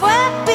fue